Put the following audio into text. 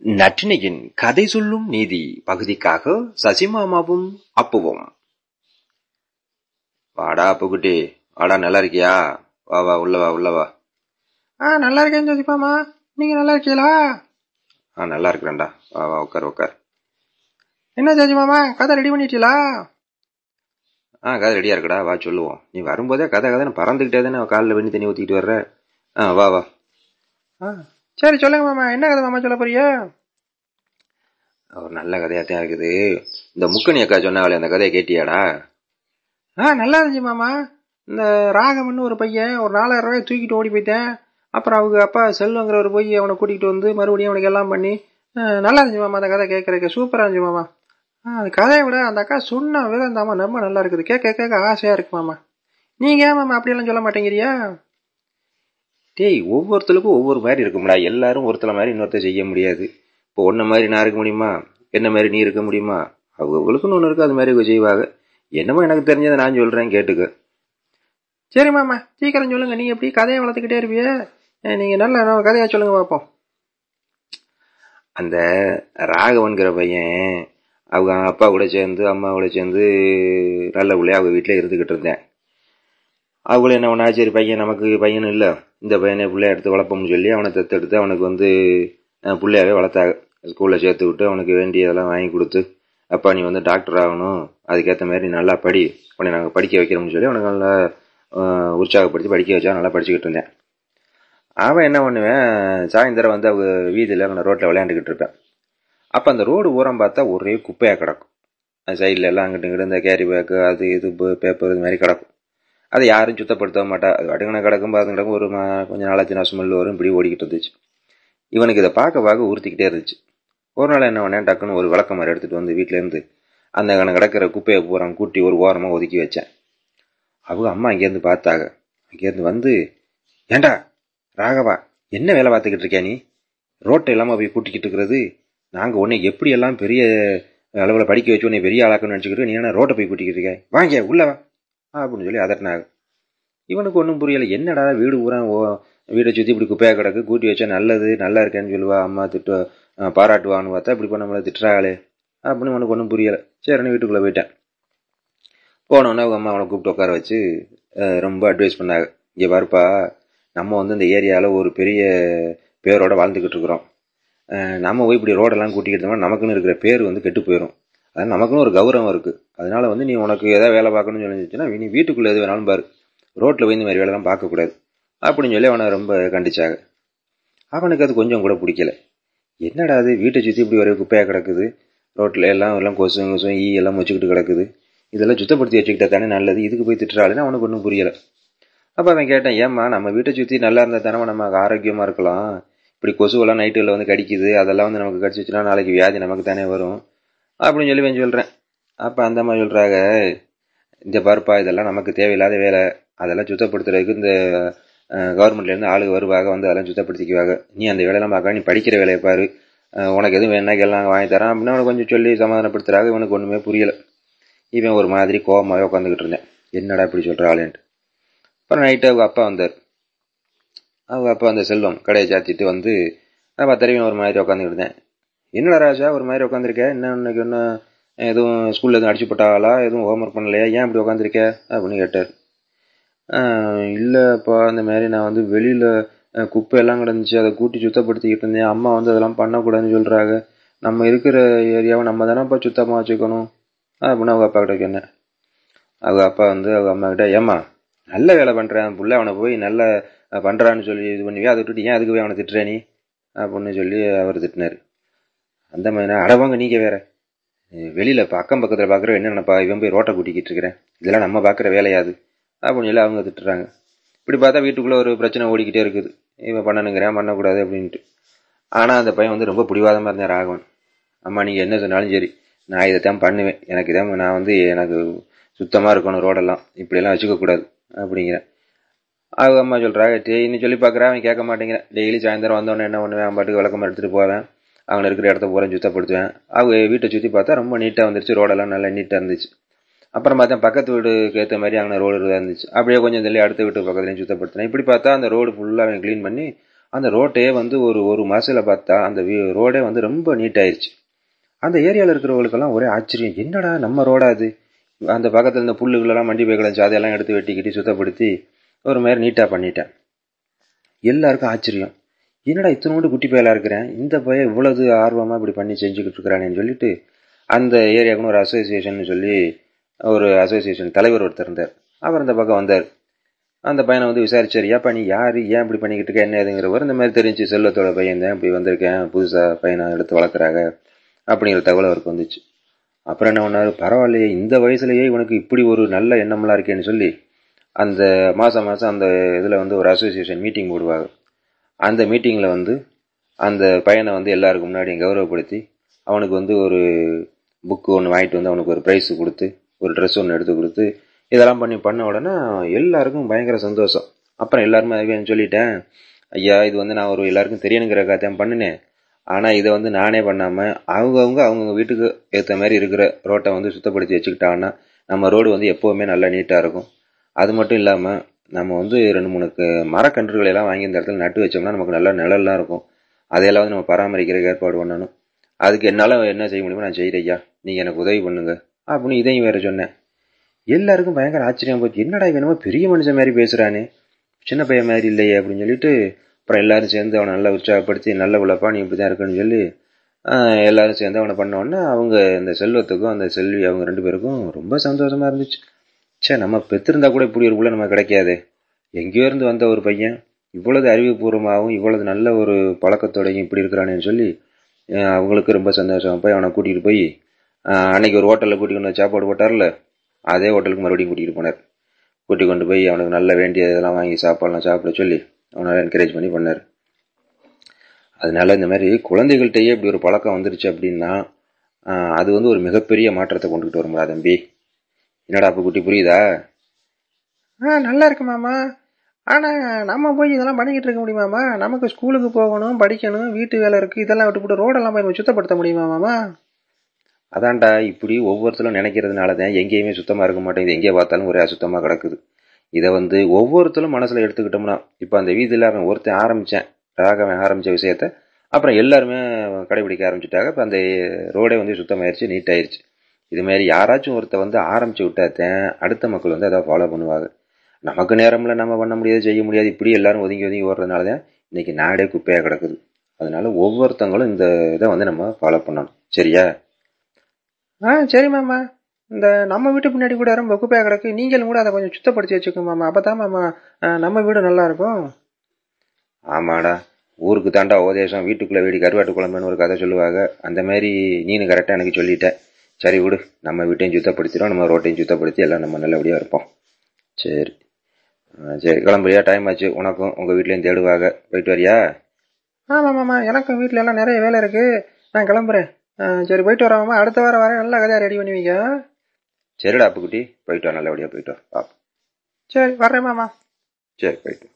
நற்றினையின் கதை சொல்லும் நீதி பகுதிக்காக சசிமாமாவும் அப்புவும். வாடா அப்புக்குட்டி. வாடா நல்லா இருக்கியா? வா வா உள்ள வா உள்ள வா. ஆ நல்லா இருக்கேன் சசிமாமா நீங்க நல்லா இருக்கீங்களா? ஆ நல்லா இருக்கிறேன்டா. வா வா உட்கார் உட்கார். என்ன சசிமாமா கதை ரெடி பண்ணிட்டீங்களா? ஆ கதை ரெடியா இருக்குடா. வா சொல்லுவோம். நீ வரும்போதே கதை கதை பறந்துக்கிட்டே தானே காலில் வெண்ணி தண்ணி ஊற்றிக்கிட்டு வர்ற? ஆ வா வா. ஆ. சரி சொல்லுங்க மாமா. என்ன கதை மாமா சொல்ல போறியா ஒரு நல்ல கதையா தான் இருக்குது. இந்த முக்கணி அக்கா சொன்னாங்களே அந்த கதையை கேட்டியாடா? ஆ நல்லா இருந்துச்சு மாமா. இந்த ராகவன் ஒரு பையன் ஒரு நாலாயிரம் ரூபாய் தூக்கிட்டு ஓடி போயிட்டேன். அப்புறம் அவங்க அப்பா செல்வங்கிறவர் போய் அவனை கூட்டிகிட்டு வந்து மறுபடியும் அவனுக்கு எல்லாம் பண்ணி நல்லா இருந்துச்சு மாமா அந்த கதை கேட்கறதுக்கு. சூப்பராக இருந்துச்சு மாமா. அந்த கதையை விட அந்த அக்கா சொன்ன விதம் அம்மா ரொம்ப நல்லா இருக்குது. கேட்க கேட்க ஆசையாக இருக்கு மாமா. நீங்கள் ஏன் மாமா அப்படியெல்லாம் சொல்ல மாட்டேங்கிறியா டேய் ஒவ்வொருத்தருக்கும் ஒவ்வொரு மாதிரி இருக்கும்டா. எல்லாரும் ஒருத்தர மாதிரி இன்னொருத்தர் செய்ய முடியாது. இப்போ ஒன்ன மாதிரி நான் இருக்க முடியுமா? என்ன மாதிரி நீ இருக்க முடியுமா? அவங்களுக்குன்னு ஒன்று இருக்கு அது மாதிரி செய்வாங்க என்னமோ எனக்கு தெரிஞ்சதை நான் சொல்றேன் கேட்டுக்க. சரி மாமா சீக்கிரம் சொல்லுங்க. நீங்க எப்படி கதையை வளர்த்துக்கிட்டே இருப்பிய? நீங்க நல்ல கதையாக கதையா சொல்லுங்க பார்ப்போம் அந்த ராகவன்கிற பையன் அவங்க அப்பா கூட சேர்ந்து அம்மா கூட சேர்ந்து நல்ல பிள்ளைய அவங்க வீட்டில் இருந்துக்கிட்டு இருந்தேன். அவங்களும் என்ன ஒன்றா சரி பையன் நமக்கு பையன் இல்லை. இந்த பையனை பிள்ளைய எடுத்து வளர்ப்போம்னு சொல்லி அவனை தத்தெடுத்து அவனுக்கு வந்து பிள்ளையாவே வளர்த்தாங்க ஸ்கூலில் சேர்த்து விட்டு அவனுக்கு வேண்டியதெல்லாம் வாங்கி கொடுத்து அப்பா நீ வந்து டாக்டர் ஆகணும் அதுக்கேற்ற மாதிரி நீ நல்லா படி உன்னை நாங்கள் படிக்க வைக்கிறோம்னு சொல்லி அவனுக்கு நல்லா உற்சாகப்படுத்தி படிக்க வச்சா நல்லா படிச்சுக்கிட்டு இருந்தேன். அவன் என்ன பண்ணுவேன் சாயந்தரம் வந்து அவங்க வீதியில் நான் ரோட்டில் விளையாண்டுக்கிட்டு இருப்பேன். அப்போ அந்த ரோடு ஊரம் பார்த்தா ஒரே குப்பையாக கிடக்கும். சைடில் எல்லாம் அங்கிட்டு இங்கிட்டு இந்த கேரி பேக்கு அது இது பேப்பர் இது மாதிரி கிடக்கும். அதை யாரும் சுத்தப்படுத்த மாட்டா. அது அடுங்கின கிடக்கும் பார்த்து கிடக்கும். ஒரு கொஞ்சம் நாளாச்சு நான் ஸ்மெல் வரும் இப்படி ஓடிக்கிட்டு இருந்துச்சு. இவனுக்கு இதை பார்க்க பார்க்க உறுத்திக்கிட்டே இருந்துச்சு. ஒரு நாள் என்ன பண்ணேன் டக்குன்னு ஒரு விளக்க மாதிரி எடுத்துட்டு வந்து வீட்டிலேருந்து அந்த கணக்கு கிடக்கிற குப்பையை பூரா கூட்டி ஒரு ஓரமாக ஒதுக்கி வச்சேன். அவங்க அம்மா அங்கேருந்து பார்த்தாங்க. அங்கேருந்து வந்து ஏண்டா ராகவா என்ன வேலை பார்த்துக்கிட்டு இருக்கியா நீ? ரோட்டை இல்லாமல் போய் கூட்டிக்கிட்டு இருக்கிறது. நாங்கள் உன்னை எப்படியெல்லாம் பெரிய அளவில் படிக்க வச்சு உன்னை பெரிய ஆளாக்கணும்னு நினச்சிக்கிட்டு நீ என்ன ரோட்டை போய் கூட்டிக்கிட்டு இருக்க வாங்க உள்ளவா அப்படின்னு சொல்லி அதட்டினாங்க. இவனுக்கு ஒன்றும் புரியலை. என்னடா வீடு பூரா ஓ வீடை சுற்றி இப்படி குப்பையாக கிடக்கு? கூட்டி வச்சா நல்லது நல்லா இருக்கேன்னு சொல்லுவா. அம்மா திட்டு பாராட்டுவான்னு பார்த்தா இப்படி பண்ண நம்மளை திட்டுறாங்களே அப்படின்னு உனக்கு ஒன்றும் புரியலை. சரின்னு வீட்டுக்குள்ளே போயிட்டேன். போனோன்னே அவங்க அம்மா அவனை கூப்பிட்டு உட்கார வச்சு ரொம்ப அட்வைஸ் பண்ணாங்க. இங்கே பாருப்பா நம்ம வந்து இந்த ஏரியாவில் ஒரு பெரிய பேரோட வாழ்ந்துக்கிட்டு இருக்கிறோம். நம்ம போய் இப்படி ரோடெல்லாம் கூட்டிக்கிட்டு நமக்குன்னு இருக்கிற பேர் வந்து கெட்டு போயிடும் அது நமக்குன்னு ஒரு கௌரவம் இருக்குது அதனால் வந்து நீ உனக்கு எதாவது வேலை பார்க்கணும்னு சொல்லிச்சுன்னா நீ வீட்டுக்குள்ளே எது வேணாலும் பாரு. ரோட்டில் போய் இந்த மாதிரி வேலைலாம் பார்க்கக்கூடாது. அப்படின்னு சொல்லி அவனை ரொம்ப கண்டிச்சாங்க. அவனுக்கு அது கொஞ்சம் கூட பிடிக்கல. என்னடா அது? வீட்டை சுற்றி இப்படி ஒரே குப்பையாக கிடக்குது. ரோட்டில் எல்லாம் எல்லாம் கொசு கொசு ஈ எல்லாம் வச்சுக்கிட்டு கிடக்குது. இதெல்லாம் சுத்தப்படுத்தி வச்சுக்கிட்டா தானே நல்லது. இதுக்கு போய் திட்டுறாளுன்னு அவனுக்கு ஒன்றும் புரியலை. அப்போ அவன் கேட்டான் ஏம்மா நம்ம வீட்டை சுற்றி நல்லா இருந்தால் தானே நம்ம ஆரோக்கியமாக இருக்கலாம்? இப்படி கொசுவெல்லாம் நைட்டுகளில் வந்து கடிக்குது. அதெல்லாம் வந்து நமக்கு கடிச்சிச்சுன்னா நாளைக்கு வியாதி நமக்கு தானே வரும். அப்படின்னு சொல்லி இவன் சொல்கிறேன் அப்போ அந்த மாதிரி சொல்கிறாங்க இந்த பருப்பா இதெல்லாம் நமக்கு தேவையில்லாத வேலை. அதெல்லாம் சுத்தப்படுத்துறதுக்கு இந்த கவர்மெண்ட்லேருந்து ஆளுங்க வருவாங்க வந்து அதெல்லாம் சுத்தப்படுத்திக்குவாங்க. நீ அந்த வேலையெல்லாம் பார்க்க நீ படிக்கிற வேலையை பாரு. உனக்கு எதுவும் வேணா எல்லாம் வாங்கி தரேன் அப்படின்னு அவனை கொஞ்சம் சொல்லி சமாதானப்படுத்துறாங்க. இவனுக்கு ஒன்றுமே புரியலை. இவன் ஒரு மாதிரி கோபமாகவே உட்காந்துக்கிட்டு இருந்தேன். என்னடா இப்படி சொல்கிற ஆளுன்ட்டு. அப்புறம் நைட்டு அவங்க அப்பா வந்தார். அவங்க அப்பா அந்த செல்வம் கடையை சாத்திட்டு வந்து நான் பத்தரையும் ஒரு மாதிரி உட்காந்துக்கிட்டு இருந்தேன். என்னடா ராஜா ஒரு மாதிரி உட்காந்துருக்க என்ன இன்னைக்கு என்ன எதுவும் ஸ்கூலில் எதுவும் அடிச்சு போட்டாளா எதுவும் ஹோம்ஒர்க் பண்ணலையா? ஏன் இப்படி உட்காந்துருக்க அப்படின்னு கேட்டார். இல்லைப்பா இல்லப்பா இந்த மாதிரி நான் வந்து வெளியில் குப்பையெல்லாம் கிடந்துச்சு. அதை கூட்டி சுத்தப்படுத்திக்கிட்டு இருந்தேன். அம்மா வந்து அதெல்லாம் பண்ணக்கூடாதுன்னு சொல்கிறாங்க நம்ம இருக்கிற ஏரியாவை நம்ம தானேப்பா சுத்தமாக வச்சுக்கணும்? அப்படின்னு அவங்க அப்பா கிட்ட கேட்டேன். அவங்க அப்பா வந்து அவங்க அம்மா கிட்ட ஏம்மா நல்ல வேலை பண்ணுறேன் புள்ள அவனை போய் நல்ல பண்ணுறான்னு சொல்லி இது பண்ணுவியா? அதை விட்டுட்டு ஏன் அதுக்கு போய் அவனை திட்டுறேனி அப்படின்னு சொல்லி அவர் திட்டினார். அந்த மாதிரி அடவாங்க நீங்க வேற. வெளியில் வெளியில இப்ப அக்கம் பக்கத்துல பாக்குற என்ன நினப்பா இவன் போய் ரோட்டை கூட்டிக்கிட்டு இருக்கிறேன் இதெல்லாம் நம்ம பாக்குற வேலையாது. அப்படின்னு சொல்லி அவங்க திட்டுறாங்க. இப்படி பார்த்தா வீட்டுக்குள்ள ஒரு பிரச்சனை ஓடிக்கிட்டே இருக்குது. இவன் பண்ணணுங்கிறேன் பண்ணக்கூடாது அப்படின்ட்டு. ஆனா அந்த பையன் வந்து ரொம்ப பிடிவாதமா இருந்தார் ராகவன். அம்மா நீங்க என்ன சொன்னாலும் சரி நான் இதைத்தான் பண்ணுவேன். எனக்கு இதான் நான் வந்து எனக்கு சுத்தமா இருக்கணும் ரோடெல்லாம். இப்படியெல்லாம் வச்சுக்க கூடாது அப்படிங்கிறேன் அவங்க அம்மா சொல்றாங்க டெய்னு சொல்லி பார்க்குறேன் அவன் கேட்க மாட்டேங்கிறேன். டெய்லி சாயந்தரம் வந்தோடனே என்ன பண்ணுவேன்? அவன் பாட்டுக்கு விளக்கம் எடுத்துட்டு போவேன். அவங்க இருக்கிற இடத்த பூரா சுத்தப்படுத்துவேன். அவங்க வீட்டை சுற்றி பார்த்தா ரொம்ப நீட்டாக வந்துருச்சு. ரோடெல்லாம் நல்லா நீட்டாக இருந்துச்சு. அப்புறம் பார்த்தா பக்கத்து வீடுக்கு ஏற்ற மாதிரி அங்கே ரோடு இருந்துச்சு. அப்படியே கொஞ்சம் தள்ளி அடுத்த வீட்டு பக்கத்துலையும் சுத்தப்படுத்தினேன். இப்படி பார்த்தா அந்த ரோடு ஃபுல்லாக அவன் க்ளீன் பண்ணி அந்த ரோட்டே வந்து ஒரு ஒரு மாதத்தில் பார்த்தா அந்த ரோடே வந்து ரொம்ப நீட்டாயிருச்சு அந்த ஏரியாவில் இருக்கிறவங்களுக்கெல்லாம் ஒரே ஆச்சரியம். என்னடா நம்ம ரோடா அது? அந்த பக்கத்தில் இந்த புல்லுகளெல்லாம் மண்டி போய் கிடந்துச்சு அதையெல்லாம் எடுத்து வெட்டிக்கிட்டு சுத்தப்படுத்தி ஒரு மாதிரி நீட்டாக பண்ணிட்டேன். எல்லாருக்கும் ஆச்சரியம். என்னடா இத்தனோண்டு குட்டி பயலாக இருக்கிறேன் இந்த பையன் இவ்வளவு ஆர்வமாக இப்படி பண்ணி செஞ்சுக்கிட்டு இருக்கிறானேன்னு சொல்லிட்டு அந்த ஏரியாவுக்குன்னு ஒரு அசோசியேஷன் சொல்லி ஒரு அசோசியேஷன் தலைவர் ஒருத்தர் இருந்தார். அவர் இந்த பக்கம் வந்தார். அந்த பையனை வந்து விசாரிச்சார் ஏப்பா நீ யார்? ஏன் இப்படி பண்ணிக்கிட்டு இருக்க? என்ன ஏதுங்கிறவர் இந்த மாதிரி தெரிஞ்சு செல்வத்தோட பையன் தான் இப்படி வந்திருக்கேன். புதுசாக பையனை எடுத்து வளர்க்குறாங்க. அப்படிங்கிற தகவல் அவருக்கு வந்துச்சு. அப்புறம் என்ன பண்ணார்? பரவாயில்லையே இந்த வயசுலேயே இவனுக்கு இப்படி ஒரு நல்ல எண்ணம்லாம் இருக்கேன்னு சொல்லி அந்த மாதம் மாதம் அந்த இதில் வந்து ஒரு அசோசியேஷன் மீட்டிங் போடுவாங்க அந்த மீட்டிங்கில் வந்து அந்த பையனை வந்து எல்லாருக்கும் முன்னாடி கௌரவப்படுத்தி அவனுக்கு வந்து ஒரு புக்கு ஒன்று வாங்கிட்டு வந்து அவனுக்கு ஒரு ப்ரைஸ் கொடுத்து ஒரு ட்ரெஸ் ஒன்று எடுத்து கொடுத்து இதெல்லாம் பண்ணி பண்ண உடனே எல்லாருக்கும் பயங்கர சந்தோஷம். அப்புறம் எல்லாருமே அதுவே சொல்லிட்டேன் ஐயா இது வந்து நான் ஒரு எல்லாருக்கும் தெரியணுங்கிறக்காக தான் பண்ணினேன். ஆனால் இதை வந்து நானே பண்ணாமல் அவங்கவுங்க அவங்கவுங்க வீட்டுக்கு ஏற்ற மாதிரி இருக்கிற ரோட்டை வந்து சுத்தப்படுத்தி வச்சுக்கிட்டாங்கன்னா நம்ம ரோடு வந்து எப்போவுமே நல்லா நீட்டாக இருக்கும். அது மட்டும் இல்லாமல் நம்ம வந்து ரெண்டு மூணு க- மரக்கன்றுகளை எல்லாம் வாங்கி இந்த இடத்துல நட்டு வச்சோம்னா நமக்கு நல்ல நிழல்லாம் இருக்கும். அதையெல்லாம் வந்து நம்ம பராமரிக்கிறதுக்கு ஏற்பாடு பண்ணணும். அதுக்கு என்னால் என்ன செய்ய முடியுமோ நான் செய்கிறேன் ஐயா. நீங்கள் எனக்கு உதவி பண்ணுங்க. அப்படின்னு இதையும் வேறு சொன்னேன். எல்லாருக்கும் பயங்கர ஆச்சரியம் போச்சு. என்னடா வேணுமோ என்னமோ பெரிய மனுஷன் மாதிரி பேசுகிறானே சின்ன பையன் மாதிரி இல்லையே அப்படின்னு சொல்லிட்டு அப்புறம் எல்லாரும் சேர்ந்து அவனை நல்லா உற்சாகப்படுத்தி நல்ல உழைப்பா நீ இப்படி தான் இருக்குன்னு சொல்லி எல்லோரும் எல்லாரும் சேர்ந்து அவனை பண்ண உடனே அவங்க இந்த செல்வத்துக்கும் அந்த செல்வி அவங்க ரெண்டு பேருக்கும் ரொம்ப சந்தோஷமாக இருந்துச்சு. ச்சே நம்ம பெற்றிருந்தா கூட இப்படி ஒரு பிள்ளை நம்ம கிடைக்காது. எங்கேயோ இருந்து வந்த ஒரு பையன் இவ்வளவு அறிவுபூர்வமாகவும் இவ்வளவு நல்ல ஒரு பழக்கத்தோடையும் இப்படி இருக்கிறானேன்னு சொல்லி அவங்களுக்கு ரொம்ப சந்தோஷம். போய் அவனை கூட்டிகிட்டு போய் அன்னைக்கு ஒரு ஹோட்டலில் கூட்டிகிட்டு வந்து சாப்பாடு போட்டார்ல அதே ஹோட்டலுக்கு மறுபடியும் கூட்டிகிட்டு போனார். கூட்டி கொண்டு போய் அவனுக்கு நல்ல வேண்டிய இதெல்லாம் வாங்கி சாப்பாடுலாம் சாப்பிட சொல்லி அவனை என்கரேஜ் பண்ணி பண்ணார். அதனால இந்த மாதிரி குழந்தைகள்கிட்டயே இப்படி ஒரு பழக்கம் வந்துருச்சு அப்படின்னா அது வந்து ஒரு மிகப்பெரிய மாற்றத்தை கொண்டுகிட்டு வரும்டா தம்பி. என்னடா அப்ப குட்டி புரியுதா? ஆ நல்லா இருக்கு மாமா. ஆனா நம்ம போய் இதெல்லாம் பண்ணிக்கிட்டு இருக்க முடியுமாமா நமக்கு ஸ்கூலுக்கு போகணும் படிக்கணும் வீட்டு வேலை இருக்கு இதெல்லாம் விட்டுப்புட்டு ரோடெல்லாம் போய் நம்ம சுத்தப்படுத்த முடியுமா மாமா? அதான்டா இப்படி ஒவ்வொருத்தரும் நினைக்கிறதுனால தான் எங்கேயுமே சுத்தமா இருக்க மாட்டேங்குது. எங்கே பார்த்தாலும் ஒரே அசுத்தமா கிடக்குது. இதை வந்து ஒவ்வொருத்தரும் மனசுல எடுத்துக்கிட்டோம்னா இப்போ அந்த வீதியில் அவன் ஒருத்தன் ஆரம்பிச்சேன் ராகவன் ஆரம்பிச்ச விஷயத்த அப்புறம் எல்லாருமே கடைபிடிக்க ஆரம்பிச்சுட்டாங்க. இப்போ அந்த ரோடே வந்து சுத்தமாயிருச்சு நீட் ஆயிருச்சு இது மாதிரி யாராச்சும் ஒருத்த வந்து ஆரம்பிச்சு விட்டாதான் அடுத்த மக்கள் வந்து அதை ஃபாலோ பண்ணுவாங்க. நமக்கு நேரம்ல நம்ம பண்ண முடியாது செய்ய முடியாது இப்படி எல்லாரும் ஒதுங்கி ஒதுங்கி ஓடுறதுனால தான் இன்னைக்கு நாடே குப்பையா கிடக்குது. அதனால ஒவ்வொருத்தங்களும் இந்த இதை வந்து நம்ம ஃபாலோ பண்ணணும். சரியா? ஆ சரி மாமா. இந்த நம்ம வீட்டு பின்னாடி கூட ரொம்ப குப்பையா கிடக்கு. நீங்களும் கூட அதை கொஞ்சம் சுத்தப்படுத்தி வச்சுக்கோங்க மாமா. அப்பதான் மாமா ஆ, நம்ம வீடு நல்லா இருக்கும். ஆமாடா. ஊருக்கு தாண்டா உபதேசம். வீட்டுக்குள்ள வீடு கருவாட்டு குழம்புன்னு ஒரு கதை சொல்லுவாங்க. அந்த மாதிரி நீனு கரெக்டாக எனக்கு சொல்லிட்ட. சரி விடு. நம்ம வீட்டையும் சுத்தப்படுத்திடும் நம்ம ரோட்டையும் சுத்தப்படுத்தி எல்லாம் நம்ம நல்லபடியாக இருப்போம். சரி. ஆ, சரி. கிளம்புறியா? டைம் ஆச்சு. உனக்கும் உங்கள் வீட்லேயும் தேடுவாங்க போயிட்டு வரியா? ஆமா மாமா எனக்கும் வீட்ல எல்லாம் நிறைய வேலை இருக்கு. நான் கிளம்புறேன். சரி. போயிட்டு வரேன் மாமா அடுத்த வாரம் வரேன். நல்ல கதையா ரெடி பண்ணி வைங்க சரிடா அப்புக்குட்டி. போயிட்டு வா. நல்லபடியாக போயிட்டு வா. சரி வர்றேன் மாமா. சரி போயிட்டு.